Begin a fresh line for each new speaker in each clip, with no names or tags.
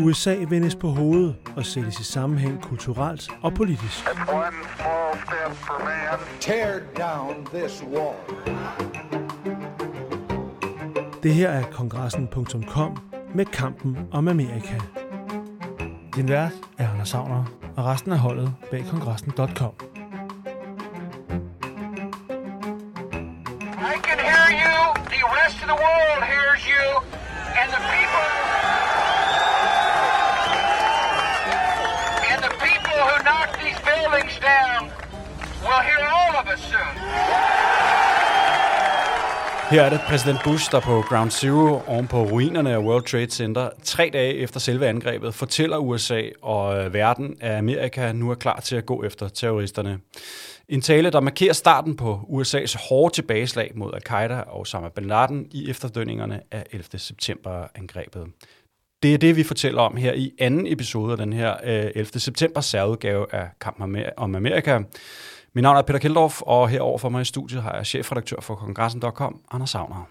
USA vendes på hovedet og sættes i sammenhæng kulturelt og politisk.
Tear down this wall.
Det her er kongressen.com med kampen om Amerika. Din vært er Anders Savner, og resten af holdet bag kongressen.com.
Her er det præsident Bush, der på Ground Zero oven på ruinerne af World Trade Center, tre dage efter selve angrebet, fortæller USA og øh, verden, at Amerika nu er klar til at gå efter terroristerne. En tale, der markerer starten på USA's hårde tilbageslag mod al-Qaida og Osama bin Laden i efterdønningerne af 11. september-angrebet. Det er det, vi fortæller om her i anden episode af den her øh, 11. september særudgave af Kampen om Amerika. Mit navn er Peter Keldorf, og herover for mig i studiet har jeg chefredaktør for kongressen.com, Anders Savner.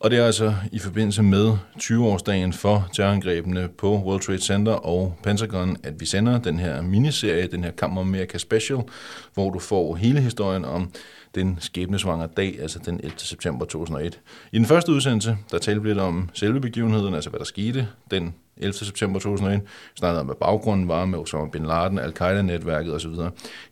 Og det er altså i forbindelse med 20-årsdagen for terrorangrebene på World Trade Center og Pentagon, at vi sender den her miniserie, den her Kamp om Special, hvor du får hele historien om den skæbnesvangre dag, altså den 11. september 2001. I den første udsendelse, der talte vi lidt om selve begivenheden, altså hvad der skete den 11. september 2001. Vi snakkede om, hvad baggrunden var med Osama Bin Laden, Al-Qaida-netværket osv.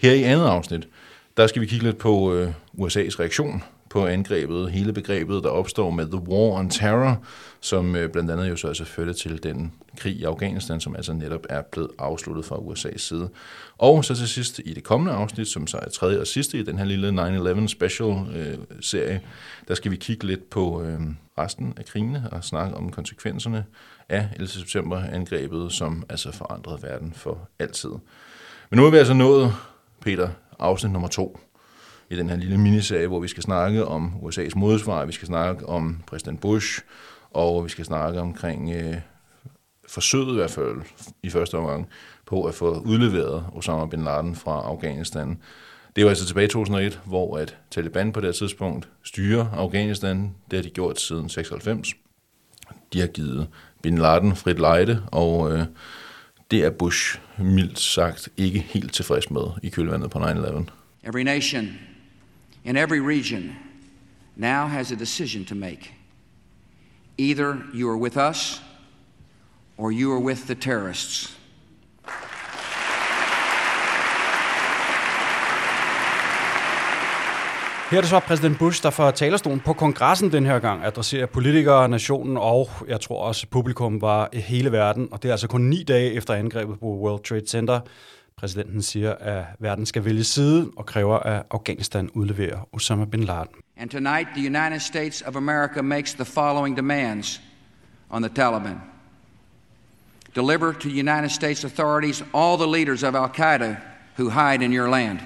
Her i andet afsnit, der skal vi kigge lidt på øh, USA's reaktion på angrebet, hele begrebet, der opstår med The War on Terror, som øh, blandt andet jo så altså førte til den krig i Afghanistan, som altså netop er blevet afsluttet fra USA's side. Og så til sidst i det kommende afsnit, som så er tredje og sidste i den her lille 9-11 special øh, der skal vi kigge lidt på øh, resten af krigene og snakke om konsekvenserne af 11. september angrebet, som altså forandrede verden for altid. Men nu er vi altså nået, Peter, afsnit nummer to i den her lille miniserie, hvor vi skal snakke om USA's modsvar, vi skal snakke om præsident Bush, og vi skal snakke omkring øh, forsøget i hvert fald i første omgang på at få udleveret Osama bin Laden fra Afghanistan. Det var altså tilbage i 2001, hvor at Taliban på det tidspunkt styrer Afghanistan. Det har de gjort siden 96. De har givet bin Laden frit lejde, og øh, det er Bush mildt sagt ikke helt tilfreds med i kølvandet på 9-11.
Every nation in every region now has a decision to make. Either you are with us or you are with the terrorists.
Her er det så præsident Bush, der fra talerstolen på kongressen den her gang adresserer politikere, nationen og jeg tror også publikum var i hele verden. Og det er altså kun ni dage efter angrebet på World Trade Center. Præsidenten siger, at verden skal vælge side og kræver, at Afghanistan udleverer Osama bin Laden.
And tonight, the United States of America makes the following demands on the Taliban. Deliver to United States authorities all the leaders of Al Qaeda who hide in your land.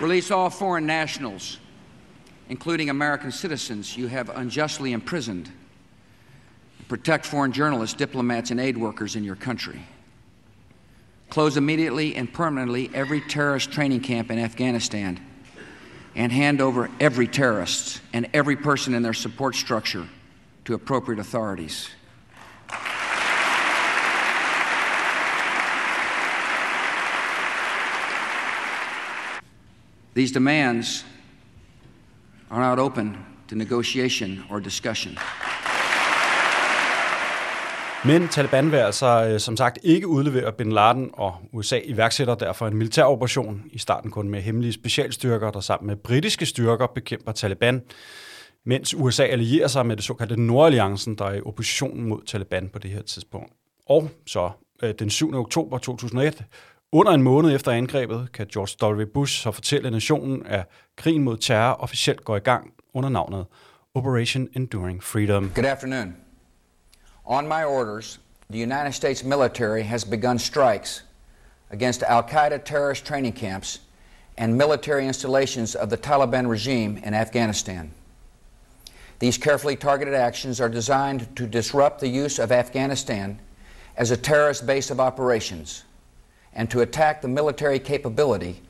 Release all foreign nationals, including American citizens you have unjustly imprisoned. Protect foreign journalists, diplomats, and aid workers in your country. Close immediately and permanently every terrorist training camp in Afghanistan and hand over every terrorist and every person in their support structure to appropriate authorities. These demands are not open to negotiation or discussion.
Men Taliban vil altså som sagt ikke udlevere Bin Laden, og USA iværksætter derfor en militær operation i starten kun med hemmelige specialstyrker, der sammen med britiske styrker bekæmper Taliban, mens USA allierer sig med det såkaldte Nordalliancen, der er i opposition mod Taliban på det her tidspunkt. Og så øh, den 7. oktober 2001 Under en måned efter angrebet kan George W. Bush så fortælle nationen, at krigen mod terror officielt går i gang under navnet Operation Enduring Freedom.
Good afternoon. On my orders, the United States military has begun strikes against Al Qaeda terrorist training camps and military installations of the Taliban regime in Afghanistan. These carefully targeted actions are designed to disrupt the use of Afghanistan as a terrorist base of operations and to attack the military capability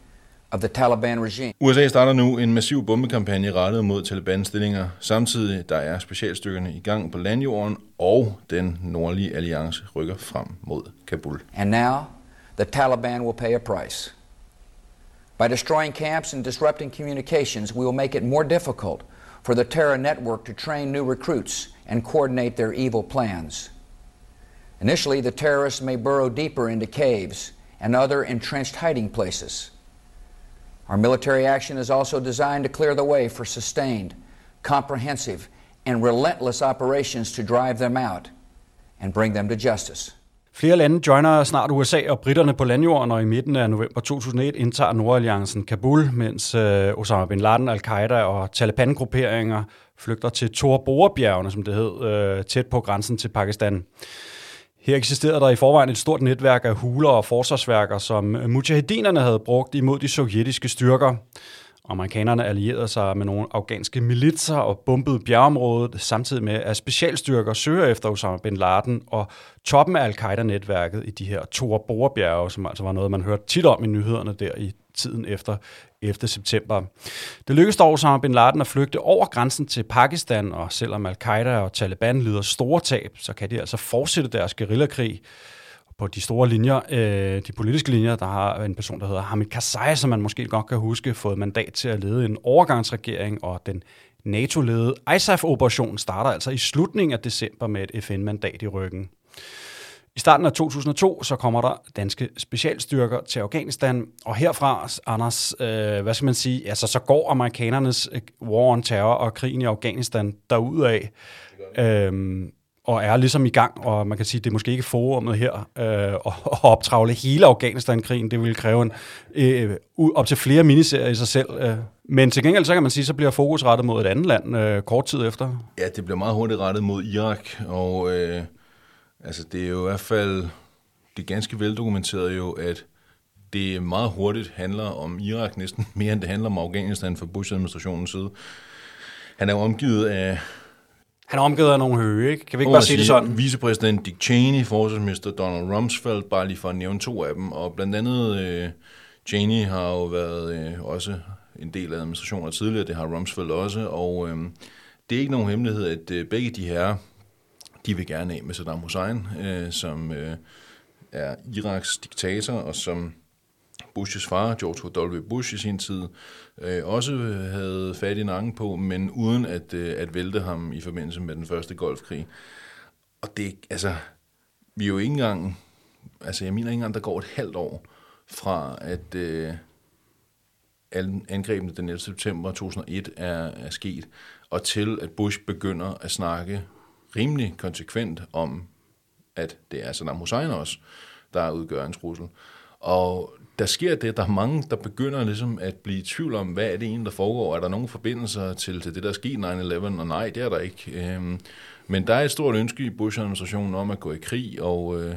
of the Taliban regime.
USA starter nu en massiv bombekampagne rettet mod Taliban-stillinger. Samtidig der er specialstyrkerne i gang på landjorden, og den nordlige alliance rykker frem mod Kabul.
And now, the Taliban will pay a price. By destroying camps and disrupting communications, we will make it more difficult for the terror network to train new recruits and coordinate their evil plans. Initially, the terrorists may burrow deeper into caves and other entrenched hiding places. Our military action is also designed to clear the way for sustained, comprehensive, and relentless operations to drive them out and bring them to justice.
Flere lande joiner snart USA og britterne på landjorden, og i midten af november 2001 indtager Nordalliancen Kabul, mens øh, Osama bin Laden, al-Qaida og Taliban-grupperinger flygter til Tor borbjergene som det hed, øh, tæt på grænsen til Pakistan. Her eksisterede der i forvejen et stort netværk af huler og forsvarsværker, som mujahedinerne havde brugt imod de sovjetiske styrker. Amerikanerne allierede sig med nogle afghanske militser og bombede bjergeområdet, samtidig med at specialstyrker søger efter Osama bin Laden og toppen af al-Qaida-netværket i de her Tora Bora-bjerge, som altså var noget, man hørte tit om i nyhederne der i tiden efter 11. september. Det lykkedes dog Osama bin Laden at flygte over grænsen til Pakistan, og selvom al-Qaida og Taliban lider store tab, så kan de altså fortsætte deres guerillakrig på de store linjer, øh, de politiske linjer, der har en person, der hedder Hamid Karzai, som man måske godt kan huske, fået mandat til at lede en overgangsregering, og den NATO-ledede ISAF-operation starter altså i slutningen af december med et FN-mandat i ryggen. I starten af 2002, så kommer der danske specialstyrker til Afghanistan, og herfra, Anders, øh, hvad skal man sige, altså så går amerikanernes øh, war on terror og krigen i Afghanistan derudad, øh, og er ligesom i gang, og man kan sige, det er måske ikke forumet her øh, at optravle hele Afghanistan-krigen, det vil kræve en, øh, op til flere miniserier i sig selv, øh. men til gengæld, så kan man sige, så bliver fokus rettet mod et andet land øh, kort tid efter.
Ja, det bliver meget hurtigt rettet mod Irak, og... Øh Altså, det er jo i hvert fald, det er ganske veldokumenteret jo, at det meget hurtigt handler om Irak næsten mere, end det handler om Afghanistan fra Bush-administrationens side. Han er jo omgivet af...
Han er omgivet af nogle høje, ikke? Kan vi ikke bare sige det sådan?
Vicepræsident Dick Cheney, forsvarsminister Donald Rumsfeld, bare lige for at nævne to af dem. Og blandt andet øh, Cheney har jo været øh, også en del af administrationen tidligere, det har Rumsfeld også. Og øh, det er ikke nogen hemmelighed, at øh, begge de her de vil gerne af med Saddam Hussein, øh, som øh, er Iraks diktator, og som Bushes far, George W. Bush i sin tid, øh, også havde fat i nakken på, men uden at, øh, at vælte ham i forbindelse med den første golfkrig. Og det, altså, vi er jo ikke engang, altså jeg mener ikke engang, der går et halvt år fra, at øh, angrebene den 11. september 2001 er, er sket, og til at Bush begynder at snakke rimelig konsekvent om, at det er Saddam Hussein også, der udgør en trussel. Og der sker det, der er mange, der begynder ligesom at blive i tvivl om, hvad er det egentlig, der foregår? Er der nogen forbindelser til, til det, der skete 9-11? Og nej, det er der ikke. Øhm, men der er et stort ønske i Bush-administrationen om at gå i krig, og øh,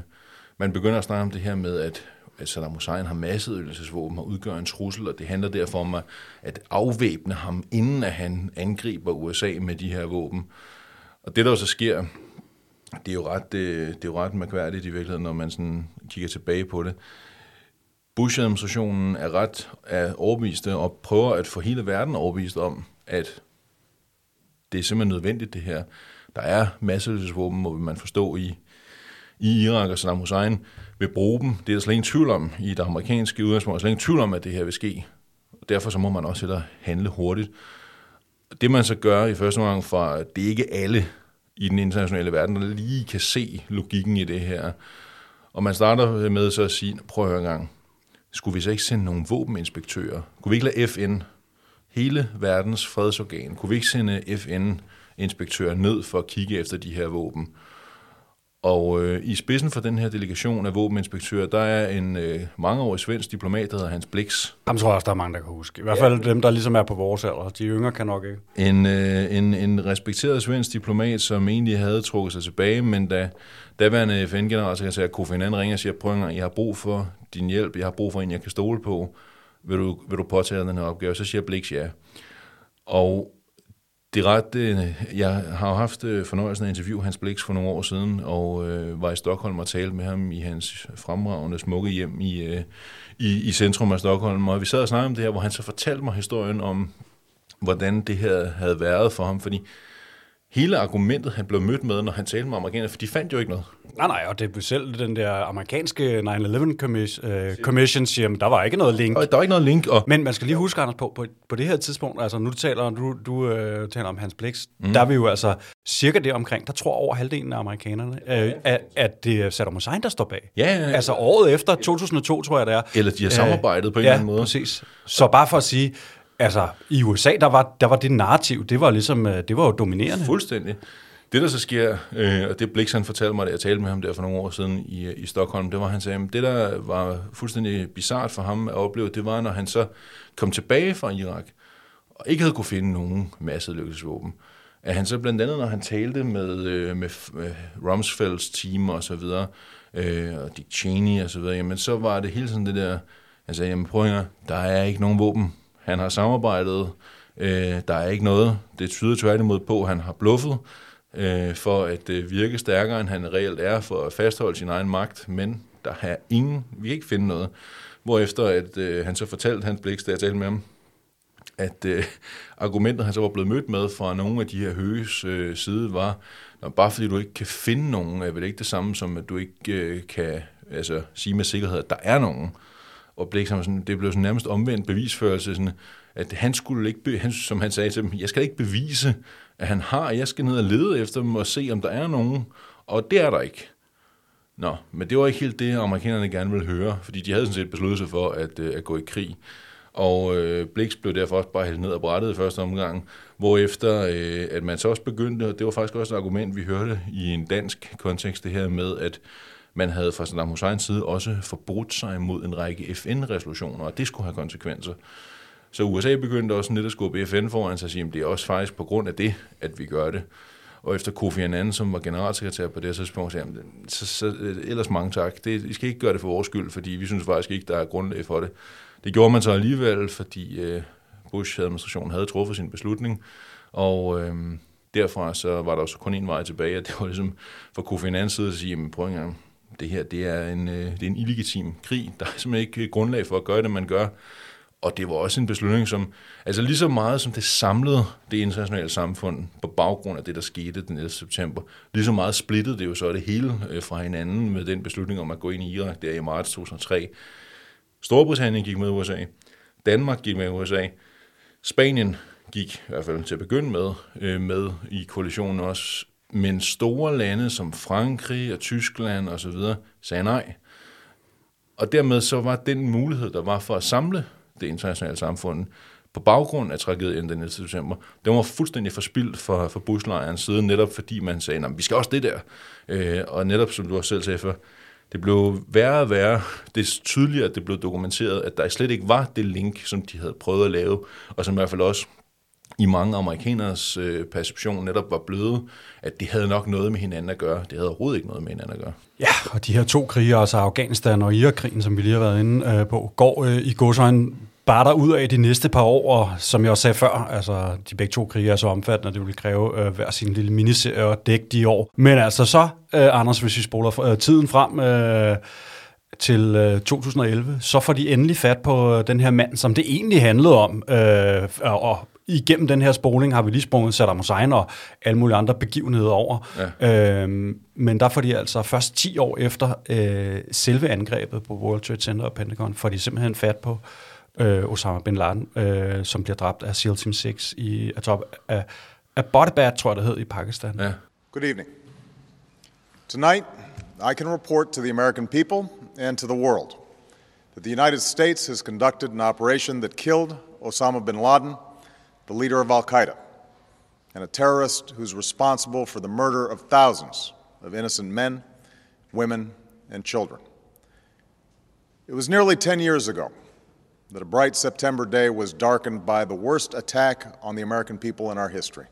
man begynder at snakke om det her med, at, at Saddam Hussein har masseødelsesvåben og udgør en trussel, og det handler derfor om at afvæbne ham, inden at han angriber USA med de her våben. Og det, der så sker, det er jo ret, det, det er jo ret mærkværdigt i virkeligheden, når man sådan kigger tilbage på det. Bush-administrationen er ret er overbeviste og prøver at få hele verden overbevist om, at det er simpelthen nødvendigt det her. Der er masseødelsesvåben, må man forstå, i, i Irak og Saddam Hussein vil bruge dem. Det er der slet ingen tvivl om i det amerikanske udgangspunkt. Der er slet ingen tvivl om, at det her vil ske. Derfor så må man også heller handle hurtigt. Det man så gør i første omgang fra, det er ikke alle i den internationale verden, der lige kan se logikken i det her. Og man starter med så at sige, prøv at høre en gang, skulle vi så ikke sende nogle våbeninspektører? Kunne vi ikke lade FN, hele verdens fredsorgan, kunne vi ikke sende FN-inspektører ned for at kigge efter de her våben? Og øh, i spidsen for den her delegation af våbeninspektører, der er en øh, mangeårig svensk diplomat, der hedder Hans Blix.
Ham tror jeg også, der er mange, der kan huske. I hvert fald dem, der ligesom er på vores alder. De yngre kan nok ikke.
En, øh, en, en respekteret svensk diplomat, som egentlig havde trukket sig tilbage, men da daværende FN-generalsekretær Kofi Annan ringer og siger, prøv en gang, jeg har brug for din hjælp, jeg har brug for en, jeg kan stole på, vil du, vil du påtage den her opgave? Så siger Blix ja. Og det er ret, øh, jeg har haft øh, fornøjelsen af at interviewe Hans Blix for nogle år siden, og øh, var i Stockholm og talte med ham i hans fremragende smukke hjem i, øh, i, i centrum af Stockholm. Og vi sad og snakkede om det her, hvor han så fortalte mig historien om, hvordan det her havde været for ham, fordi hele argumentet, han blev mødt med, når han talte med amerikanerne, for de fandt jo ikke noget.
Nej, nej, og det blev selv den der amerikanske 9-11 commission, øh, commission siger, der var ikke noget link.
Og der var ikke noget link. Og...
Men man skal lige huske, Anders, på, på, på det her tidspunkt, altså nu taler du, du øh, taler om Hans Blix, mm. der er vi jo altså cirka det omkring, der tror over halvdelen af amerikanerne, øh, at, at det er Saddam Hussein, der står bag.
Ja, ja, ja.
Altså året efter, 2002 tror jeg det er.
Eller de har samarbejdet på en
ja,
eller anden måde.
præcis. Så bare for at sige, altså i USA, der var, der var det narrativ, det var ligesom, øh, det var jo dominerende.
Fuldstændig. Det, der så sker, øh, og det Blix han fortalte mig, da jeg talte med ham der for nogle år siden i, i Stockholm, det var, han sagde, at det, der var fuldstændig bizart for ham at opleve, det var, når han så kom tilbage fra Irak, og ikke havde kunne finde nogen masseødelæggelsesvåben, at han så blandt andet, når han talte med, øh, med, med Rumsfelds team og så videre, øh, og Dick Cheney og så videre, jamen så var det hele sådan det der, han sagde, jamen prøv at høre, der er ikke nogen våben. Han har samarbejdet, øh, der er ikke noget. Det tyder tværtimod på, at han har bluffet, øh, for at øh, virke stærkere, end han reelt er, for at fastholde sin egen magt, men der er ingen, vi kan ikke finde noget. Hvorefter at, øh, han så fortalte Hans Blix, da jeg talte med ham, at øh, argumentet, han så var blevet mødt med fra nogle af de her høges øh, side, var, at bare fordi du ikke kan finde nogen, er vel ikke det samme som, at du ikke øh, kan altså, sige med sikkerhed, at der er nogen. Øh, Blix, han sådan, det blev sådan nærmest omvendt bevisførelse, sådan, at han skulle ikke, be, han, som han sagde til dem, jeg skal ikke bevise, at han har, jeg skal ned og lede efter dem og se, om der er nogen, og det er der ikke. Nå, men det var ikke helt det, amerikanerne gerne ville høre, fordi de havde sådan set besluttet sig for at, øh, at gå i krig. Og øh, Blix blev derfor også bare hældt ned og brættet i første omgang, hvorefter øh, at man så også begyndte, og det var faktisk også et argument, vi hørte i en dansk kontekst, det her med, at man havde fra Saddam Husseins side også forbrudt sig mod en række FN-resolutioner, og det skulle have konsekvenser. Så USA begyndte også lidt at skubbe FN foran sig og sige, at det er også faktisk på grund af det, at vi gør det. Og efter Kofi Annan, som var generalsekretær på det tidspunkt, sagde så, så, ellers mange tak. Det, I skal ikke gøre det for vores skyld, fordi vi synes faktisk ikke, der er grundlag for det. Det gjorde man så alligevel, fordi øh, Bush-administrationen havde truffet sin beslutning, og øh, derfra så var der også kun en vej tilbage, og det var ligesom for Kofi Annans side at sige, men prøv en gang, det her det er, en, øh, det er en illegitim krig. Der er simpelthen ikke øh, grundlag for at gøre det, man gør. Og det var også en beslutning, som, altså lige så meget som det samlede det internationale samfund på baggrund af det, der skete den 11. september, lige så meget splittede det jo så det hele øh, fra hinanden med den beslutning om at gå ind i Irak der i marts 2003. Storbritannien gik med USA, Danmark gik med USA, Spanien gik i hvert fald til at begynde med, øh, med i koalitionen også, men store lande som Frankrig og Tyskland osv. sagde nej. Og dermed så var den mulighed, der var for at samle det internationale samfund på baggrund af tragedien den 11. september, den var fuldstændig forspildt for, for buslejrens side, netop fordi man sagde, vi skal også det der. Øh, og netop som du også selv sagde før, det blev værre og værre, det er tydeligere, at det blev dokumenteret, at der slet ikke var det link, som de havde prøvet at lave, og som i hvert fald også i mange amerikaners øh, perception netop var bløde, at det havde nok noget med hinanden at gøre. Det havde overhovedet ikke noget med hinanden at gøre.
Ja, og de her to krige, altså Afghanistan og Irakkrigen, som vi lige har været inde øh, på, går øh, i godsøjne bare der ud af de næste par år, og som jeg også sagde før, altså de begge to krige er så omfattende, at det vil kræve øh, hver sin lille miniserie og dække de år. Men altså så, øh, Anders, hvis vi spoler øh, tiden frem øh, til øh, 2011, så får de endelig fat på øh, den her mand, som det egentlig handlede om, øh, og igennem den her spoling har vi lige sprunget Saddam Hussein og alle mulige andre begivenheder over. Ja. Øhm, men der får de altså først 10 år efter øh, selve angrebet på World Trade Center og Pentagon, får de simpelthen fat på øh, Osama Bin Laden, øh, som bliver dræbt af SEAL Team 6 i top af Abbottabad, tror jeg det hed, i Pakistan. Ja.
Good evening. Tonight, I can report to the American people and to the world that the United States has conducted an operation that killed Osama bin Laden – the leader of Al Qaeda, and a terrorist who's responsible for the murder of thousands of innocent men women, and children. It was nearly 10 years ago that a bright September day was darkened by the worst attack on the American people in our history.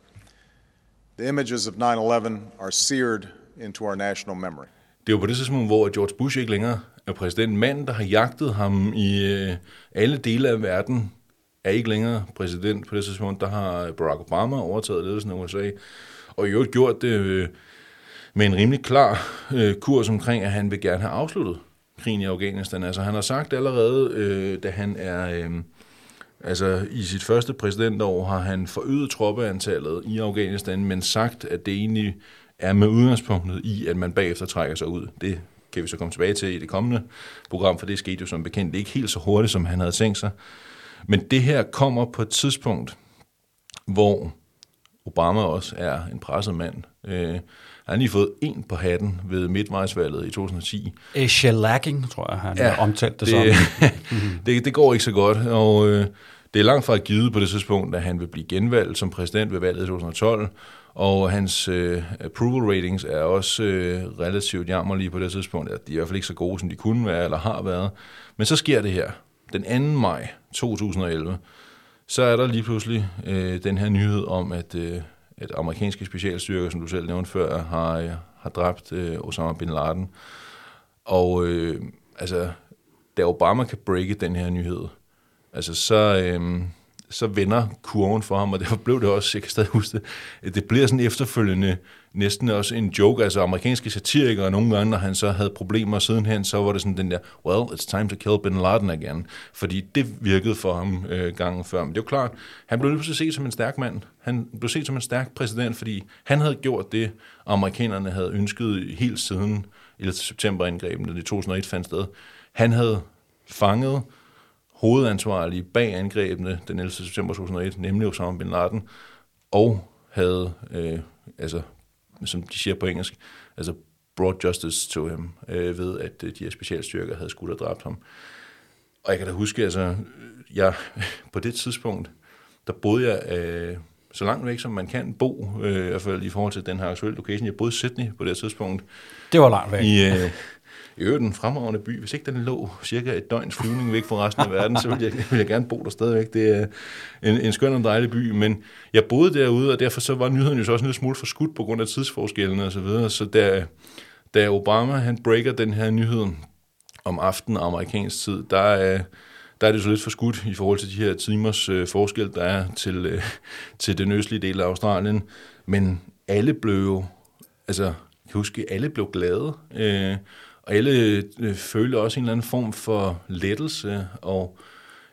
The images of 9 11 are seared into our national memory.
Det er jo på det tidspunkt, hvor George Bush ikke længere er præsident. Manden, der har jagtet ham i øh, alle dele af verden, er ikke længere præsident. På det tidspunkt, der har Barack Obama overtaget ledelsen af USA, og i øvrigt gjort det øh, med en rimelig klar øh, kurs omkring, at han vil gerne have afsluttet krigen i Afghanistan. Altså han har sagt allerede, øh, da han er... Øh, Altså i sit første præsidentår har han forøget troppeantallet i Afghanistan, men sagt, at det egentlig er med udgangspunktet i, at man bagefter trækker sig ud. Det kan vi så komme tilbage til i det kommende program, for det skete jo som bekendt ikke helt så hurtigt, som han havde tænkt sig. Men det her kommer på et tidspunkt, hvor Obama også er en presset mand. Øh, han har lige fået en på hatten ved midtvejsvalget i 2010.
A shellacking, tror jeg, han ja, har omtalt det,
det
som.
det, det går ikke så godt, og øh, det er langt fra givet på det tidspunkt, at han vil blive genvalgt som præsident ved valget i 2012, og hans øh, approval ratings er også øh, relativt jammerlige på det tidspunkt. De er i hvert fald ikke så gode, som de kunne være eller har været. Men så sker det her. Den 2. maj 2011, så er der lige pludselig øh, den her nyhed om, at, øh, at amerikanske specialstyrker, som du selv nævnte før, har, øh, har dræbt øh, Osama bin Laden. Og øh, altså, da Obama kan breake den her nyhed, altså så, øh, så vender kurven for ham, og derfor blev det også, jeg kan stadig huske det, det bliver sådan efterfølgende næsten også en joke, altså amerikanske satirikere nogle gange, når han så havde problemer sidenhen, så var det sådan den der, well, it's time to kill Bin Laden again, fordi det virkede for ham øh, gangen før. Men det er jo klart, han blev pludselig set som en stærk mand. Han blev set som en stærk præsident, fordi han havde gjort det, amerikanerne havde ønsket helt siden 11. september-angrebene det 2001 fandt sted. Han havde fanget hovedansvarlige bag angrebene den 11. september 2001, nemlig Osama bin Laden, og havde, øh, altså, som de siger på engelsk, altså brought justice to him, øh, ved at øh, de her specialstyrker havde skudt og dræbt ham. Og jeg kan da huske, altså, jeg, på det tidspunkt, der boede jeg øh, så langt væk, som man kan bo, øh, i hvert fald i forhold til den her aktuelle location. Jeg boede i Sydney på det tidspunkt.
Det var langt væk.
I, øh, i øvrigt en fremragende by. Hvis ikke den lå cirka et døgns flyvning væk fra resten af verden, så ville jeg, ville jeg gerne bo der stadigvæk. Det er en, en skøn og dejlig by, men jeg boede derude, og derfor så var nyheden jo så også en lille smule forskudt på grund af tidsforskellene og så videre. Så da, da Obama han breaker den her nyhed om aftenen amerikansk tid, der er, der er det så lidt forskudt i forhold til de her timers øh, forskel, der er til, øh, til den østlige del af Australien. Men alle blev jo, altså, jeg kan huske, alle blev glade. Øh, og alle øh, følte også en eller anden form for lettelse, og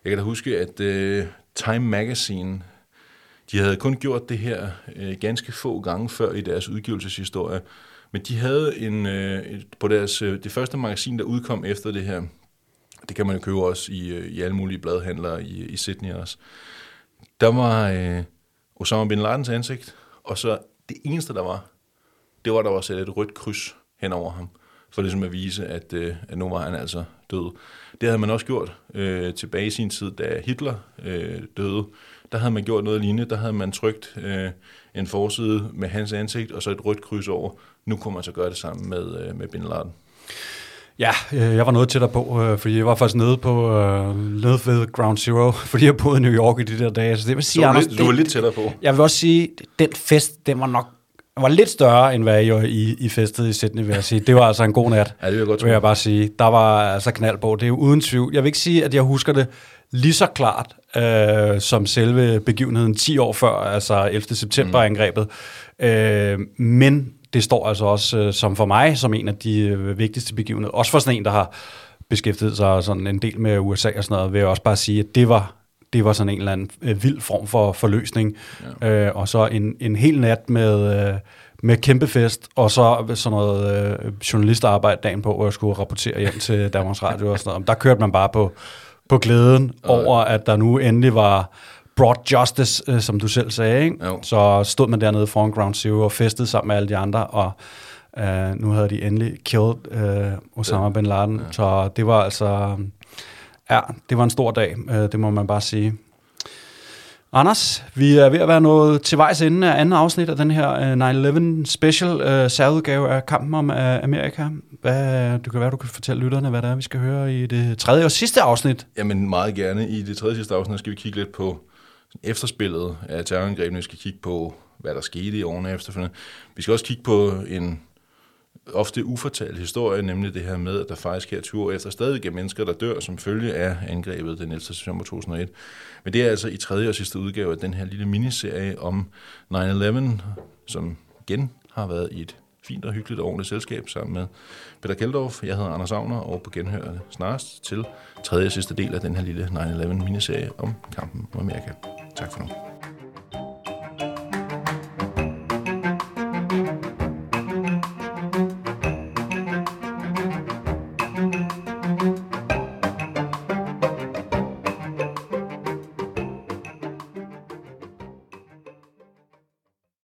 jeg kan da huske, at øh, Time Magazine, de havde kun gjort det her øh, ganske få gange før i deres udgivelseshistorie, men de havde en, øh, et, på deres, øh, det første magasin, der udkom efter det her, det kan man jo købe også i, øh, i alle mulige bladhandlere i, i Sydney også, der var øh, Osama Bin Ladens ansigt, og så det eneste, der var, det var, der var sat et rødt kryds hen over ham for ligesom at vise, at, øh, at nu var han altså død. Det havde man også gjort øh, tilbage i sin tid, da Hitler øh, døde. Der havde man gjort noget lignende. Der havde man trykt øh, en forside med hans ansigt, og så et rødt kryds over. Nu kunne man så gøre det samme med, øh, med Bin Laden.
Ja, øh, jeg var noget tættere på, øh, fordi jeg var faktisk nede på øh, nede ved Ground Zero, fordi jeg boede i New York i de der dage. Så det vil sige,
du, var
Anders,
lidt, du var lidt tættere på.
Jeg vil også sige, den fest, den var nok var lidt større, end hvad jeg i, i festet i Sydney, vil jeg sige. Det var altså en god nat,
Ja, det vil jeg godt
vil jeg bare sige. Der var altså knald på. Det er jo uden tvivl. Jeg vil ikke sige, at jeg husker det lige så klart, øh, som selve begivenheden 10 år før, altså 11. september-angrebet. Øh, men det står altså også øh, som for mig, som en af de øh, vigtigste begivenheder. Også for sådan en, der har beskæftiget sig sådan en del med USA og sådan noget, vil jeg også bare sige, at det var det var sådan en eller anden øh, vild form for forløsning. Ja. Øh, og så en, en hel nat med, øh, med kæmpe fest, og så sådan noget øh, journalistarbejde dagen på, hvor jeg skulle rapportere hjem til Danmarks Radio og sådan noget. Der kørte man bare på, på glæden over, at der nu endelig var brought justice, øh, som du selv sagde. Ikke?
Jo.
Så stod man dernede foran Ground Zero og festede sammen med alle de andre, og øh, nu havde de endelig killed øh, Osama bin Laden. Ja. Så det var altså... Ja, det var en stor dag, øh, det må man bare sige. Anders, vi er ved at være nået til vejs ende af anden afsnit af den her øh, 9-11 special uh, særudgave af Kampen om uh, Amerika. Hvad, du kan være, du kan fortælle lytterne, hvad det er, vi skal høre i det tredje og sidste afsnit.
Jamen meget gerne. I det tredje og sidste afsnit skal vi kigge lidt på efterspillet af terrorangrebene. Vi skal kigge på, hvad der skete i årene efterfølgende. Vi skal også kigge på en ofte ufortalt historie, nemlig det her med, at der faktisk her 20 år efter stadig er mennesker, der dør som følge af angrebet den 11. september 2001. Men det er altså i tredje og sidste udgave af den her lille miniserie om 9-11, som igen har været i et fint og hyggeligt og ordentligt selskab sammen med Peter Keldorf. Jeg hedder Anders Agner, og på genhør snarest til tredje og sidste del af den her lille 9-11 miniserie om kampen om Amerika. Tak for nu.